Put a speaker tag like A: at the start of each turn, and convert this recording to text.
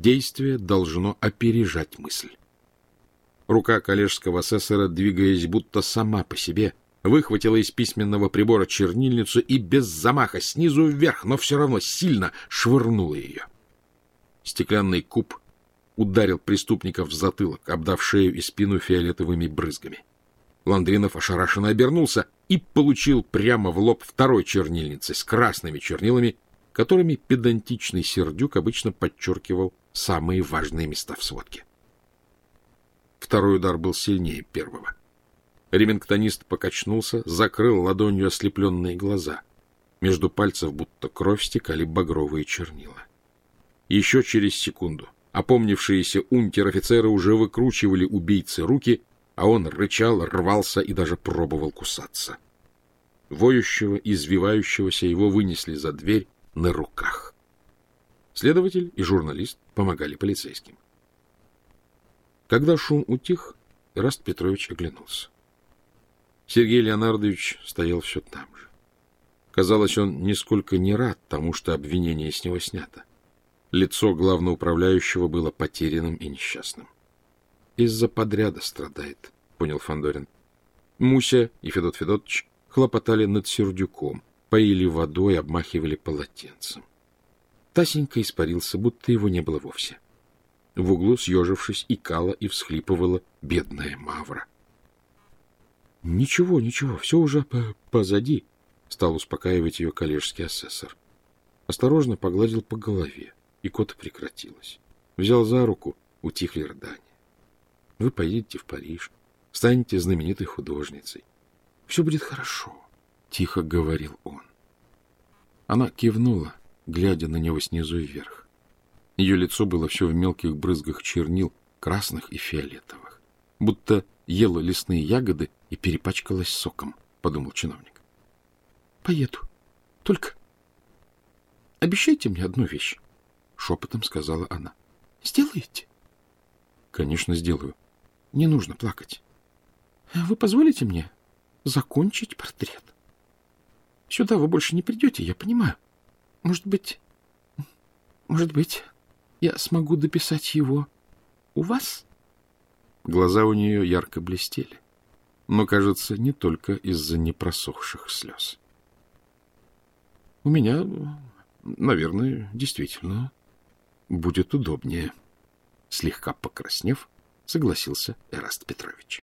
A: действие должно опережать мысль. Рука коллежского асессора, двигаясь будто сама по себе, выхватила из письменного прибора чернильницу и без замаха снизу вверх, но все равно сильно швырнула ее. Стеклянный куб ударил преступников в затылок, обдав шею и спину фиолетовыми брызгами. Ландринов ошарашенно обернулся и получил прямо в лоб второй чернильницей с красными чернилами, которыми педантичный сердюк обычно подчеркивал самые важные места в сводке. Второй удар был сильнее первого. Ремингтонист покачнулся, закрыл ладонью ослепленные глаза. Между пальцев будто кровь стекали багровые чернила. Еще через секунду опомнившиеся унтер-офицеры уже выкручивали убийцы руки, а он рычал, рвался и даже пробовал кусаться. Воющего, извивающегося его вынесли за дверь на руках. Следователь и журналист помогали полицейским. Когда шум утих, Раст Петрович оглянулся. Сергей Леонардович стоял все там же. Казалось, он нисколько не рад тому, что обвинение с него снято. Лицо главноуправляющего было потерянным и несчастным. Из-за подряда страдает, понял Фандорин. Муся и Федот Федотович хлопотали над Сердюком, поили водой, обмахивали полотенцем. Тасенька испарился, будто его не было вовсе. В углу, съежившись, икала и всхлипывала бедная Мавра. — Ничего, ничего, все уже позади, — стал успокаивать ее коллежский асессор. Осторожно погладил по голове, и кота прекратилась. Взял за руку, утихли рыдания. Вы поедете в Париж, станете знаменитой художницей. Все будет хорошо, — тихо говорил он. Она кивнула, глядя на него снизу вверх. Ее лицо было все в мелких брызгах чернил, красных и фиолетовых. Будто ела лесные ягоды и перепачкалась соком, — подумал чиновник. — Поеду. Только обещайте мне одну вещь, — шепотом сказала она. — Сделаете? — Конечно, сделаю. Не нужно плакать. — Вы позволите мне закончить портрет? Сюда вы больше не придете, я понимаю. Может быть... Может быть, я смогу дописать его у вас? Глаза у нее ярко блестели, но, кажется, не только из-за непросохших слез. — У меня, наверное, действительно будет удобнее. Слегка покраснев, согласился Эраст Петрович.